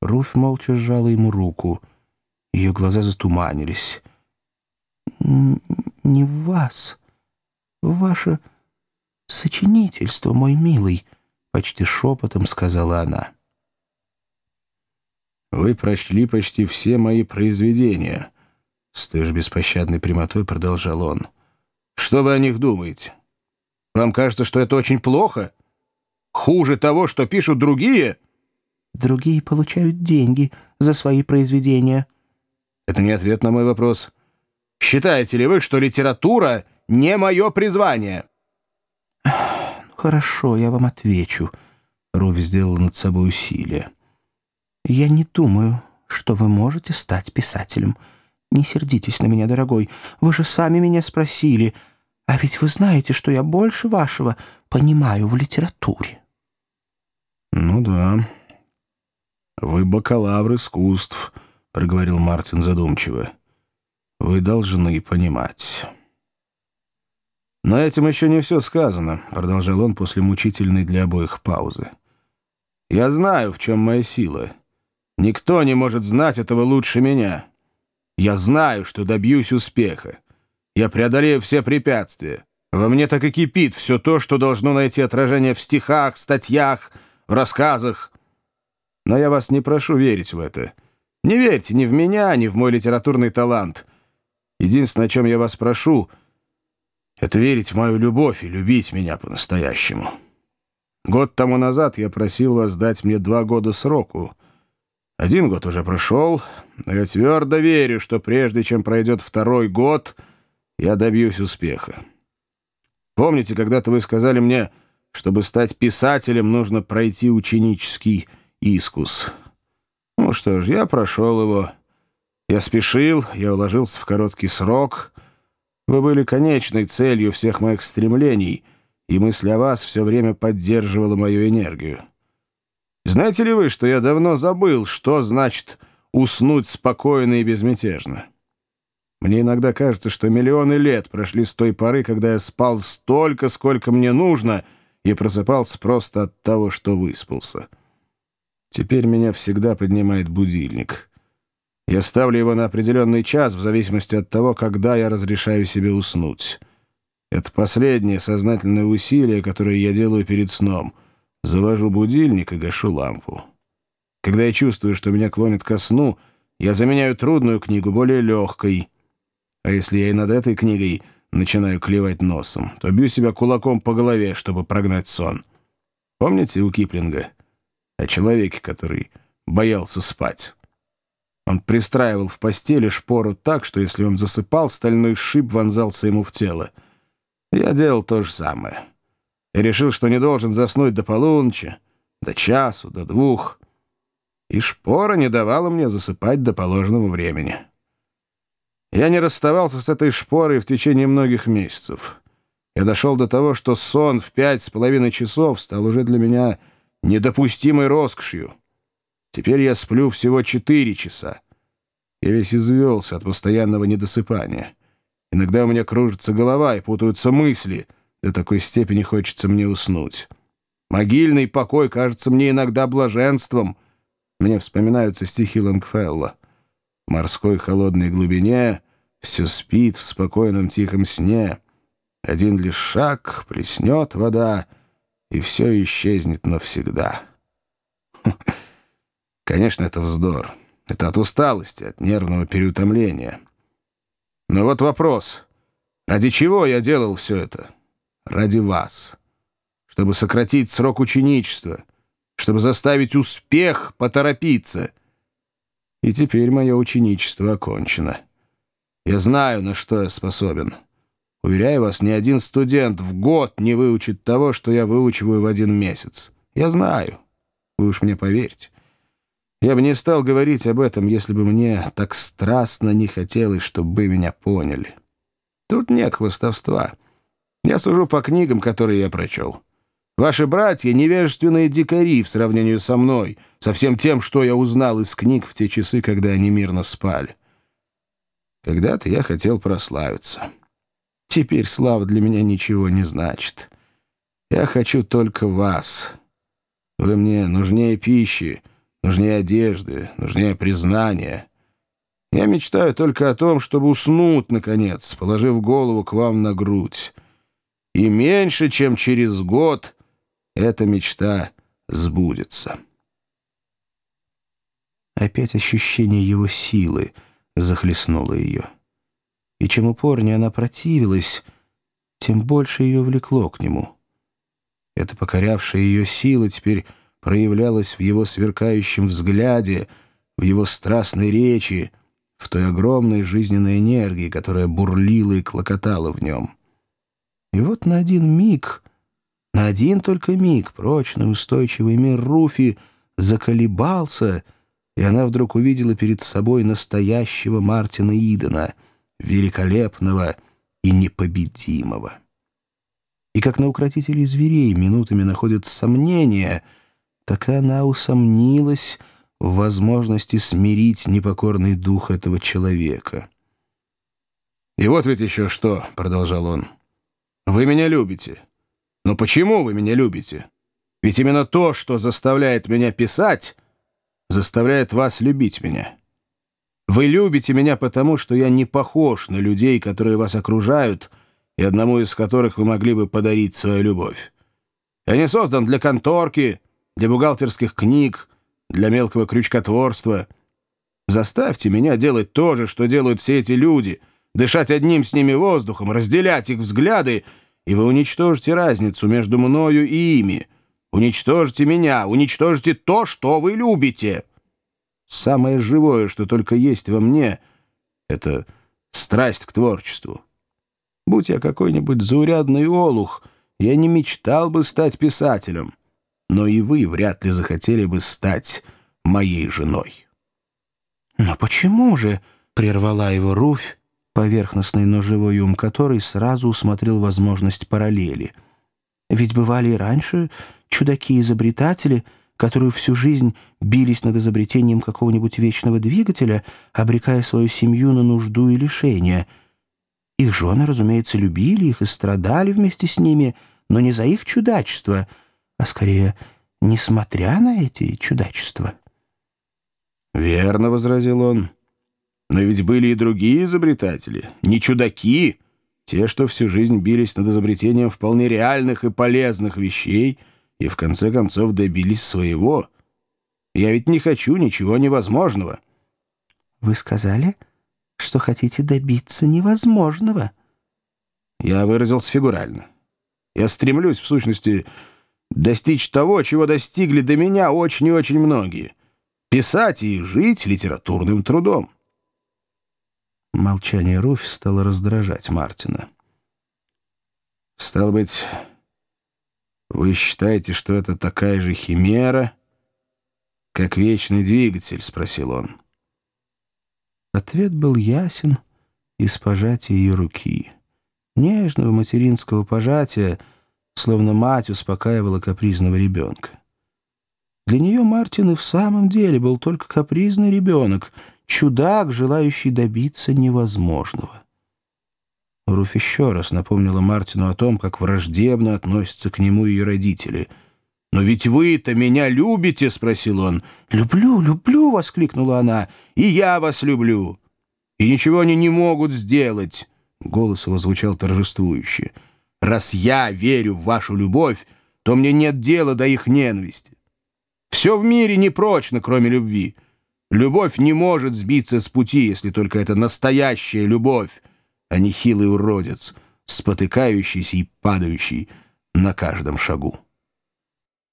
Руфь молча сжала ему руку. Ее глаза затуманились. «Не вас. Ваше сочинительство, мой милый», — почти шепотом сказала она. «Вы прочли почти все мои произведения», — с той же беспощадной прямотой продолжал он. «Что вы о них думаете? Вам кажется, что это очень плохо? Хуже того, что пишут другие?» «Другие получают деньги за свои произведения». «Это не ответ на мой вопрос. Считаете ли вы, что литература не мое призвание?» «Хорошо, я вам отвечу». Руфь сделала над собой усилие. «Я не думаю, что вы можете стать писателем. Не сердитесь на меня, дорогой. Вы же сами меня спросили. А ведь вы знаете, что я больше вашего понимаю в литературе». «Ну да. Вы бакалавр искусств», — проговорил Мартин задумчиво. «Вы должны понимать». «Но этим еще не все сказано», — продолжал он после мучительной для обоих паузы. «Я знаю, в чем моя сила». Никто не может знать этого лучше меня. Я знаю, что добьюсь успеха. Я преодолею все препятствия. Во мне так и кипит все то, что должно найти отражение в стихах, статьях, рассказах. Но я вас не прошу верить в это. Не верьте ни в меня, ни в мой литературный талант. Единственное, о чем я вас прошу, это верить в мою любовь и любить меня по-настоящему. Год тому назад я просил вас дать мне два года сроку — один год уже прошел, но я твердо верю, что прежде чем пройдет второй год, я добьюсь успеха. Помните, когда-то вы сказали мне, чтобы стать писателем, нужно пройти ученический искус. Ну что ж, я прошел его. Я спешил, я уложился в короткий срок. Вы были конечной целью всех моих стремлений, и мысль о вас все время поддерживала мою энергию. Знаете ли вы, что я давно забыл, что значит уснуть спокойно и безмятежно? Мне иногда кажется, что миллионы лет прошли с той поры, когда я спал столько, сколько мне нужно, и просыпался просто от того, что выспался. Теперь меня всегда поднимает будильник. Я ставлю его на определенный час, в зависимости от того, когда я разрешаю себе уснуть. Это последнее сознательное усилие, которое я делаю перед сном — Завожу будильник и гашу лампу. Когда я чувствую, что меня клонит ко сну, я заменяю трудную книгу более легкой. А если я и над этой книгой начинаю клевать носом, то бью себя кулаком по голове, чтобы прогнать сон. Помните у Киплинга о человеке, который боялся спать? Он пристраивал в постели шпору так, что если он засыпал, стальной шип вонзался ему в тело. Я делал то же самое и решил, что не должен заснуть до полуночи, до часу, до двух. И шпора не давала мне засыпать до положенного времени. Я не расставался с этой шпорой в течение многих месяцев. Я дошел до того, что сон в пять с половиной часов стал уже для меня недопустимой роскошью. Теперь я сплю всего четыре часа. Я весь извелся от постоянного недосыпания. Иногда у меня кружится голова и путаются мысли — до такой степени хочется мне уснуть. Могильный покой кажется мне иногда блаженством. Мне вспоминаются стихи Лангфелла. В морской холодной глубине все спит в спокойном тихом сне. Один лишь шаг, плеснет вода, и все исчезнет навсегда. Конечно, это вздор. Это от усталости, от нервного переутомления. Но вот вопрос. Ради чего я делал все это? ради вас, чтобы сократить срок ученичества, чтобы заставить успех поторопиться. И теперь мое ученичество окончено. Я знаю, на что я способен. Уверяю вас, ни один студент в год не выучит того, что я выучиваю в один месяц. Я знаю. Вы уж мне поверьте. Я бы не стал говорить об этом, если бы мне так страстно не хотелось, чтобы вы меня поняли. Тут нет хвостовства. Я сужу по книгам, которые я прочел. Ваши братья — невежественные дикари в сравнении со мной, со всем тем, что я узнал из книг в те часы, когда они мирно спали. Когда-то я хотел прославиться. Теперь слава для меня ничего не значит. Я хочу только вас. Вы мне нужнее пищи, нужнее одежды, нужнее признания. Я мечтаю только о том, чтобы уснуть, наконец, положив голову к вам на грудь. И меньше, чем через год, эта мечта сбудется. Опять ощущение его силы захлестнуло ее. И чем упорнее она противилась, тем больше ее влекло к нему. Эта покорявшая ее сила теперь проявлялась в его сверкающем взгляде, в его страстной речи, в той огромной жизненной энергии, которая бурлила и клокотала в нем. И вот на один миг, на один только миг, прочный устойчивый мир Руфи заколебался, и она вдруг увидела перед собой настоящего Мартина Идена, великолепного и непобедимого. И как на укротителей зверей минутами находят сомнения, так и она усомнилась в возможности смирить непокорный дух этого человека. «И вот ведь еще что», — продолжал он, — «вы меня любите. Но почему вы меня любите? Ведь именно то, что заставляет меня писать, заставляет вас любить меня. Вы любите меня потому, что я не похож на людей, которые вас окружают, и одному из которых вы могли бы подарить свою любовь. Я не создан для конторки, для бухгалтерских книг, для мелкого крючкотворства. Заставьте меня делать то же, что делают все эти люди, дышать одним с ними воздухом, разделять их взгляды, и вы уничтожите разницу между мною и ими. Уничтожите меня, уничтожите то, что вы любите. Самое живое, что только есть во мне, — это страсть к творчеству. Будь я какой-нибудь заурядный олух, я не мечтал бы стать писателем. Но и вы вряд ли захотели бы стать моей женой. «Но почему же?» — прервала его Руфь, поверхностный, но живой ум которой сразу усмотрел возможность параллели. «Ведь бывали и раньше чудаки-изобретатели, которые всю жизнь бились над изобретением какого-нибудь вечного двигателя, обрекая свою семью на нужду и лишение — их жены, разумеется, любили их и страдали вместе с ними, но не за их чудачество, а скорее несмотря на эти чудачества. «Верно», — возразил он. «Но ведь были и другие изобретатели, не чудаки, те, что всю жизнь бились над изобретением вполне реальных и полезных вещей и в конце концов добились своего. Я ведь не хочу ничего невозможного». «Вы сказали?» что хотите добиться невозможного». Я выразился фигурально. Я стремлюсь, в сущности, достичь того, чего достигли до меня очень и очень многие. Писать и жить литературным трудом. Молчание Руфь стало раздражать Мартина. «Стало быть, вы считаете, что это такая же химера, как вечный двигатель?» — спросил он. Ответ был ясен из пожатия ее руки. Нежного материнского пожатия, словно мать успокаивала капризного ребенка. Для нее Мартин и в самом деле был только капризный ребенок, чудак, желающий добиться невозможного. Руф еще раз напомнила Мартину о том, как враждебно относятся к нему ее родители — «Но ведь вы-то меня любите?» — спросил он. «Люблю, люблю!» — воскликнула она. «И я вас люблю! И ничего они не могут сделать!» Голос его звучал торжествующе. «Раз я верю в вашу любовь, то мне нет дела до их ненависти. Все в мире непрочно, кроме любви. Любовь не может сбиться с пути, если только это настоящая любовь, а не хилый уродец, спотыкающийся и падающий на каждом шагу».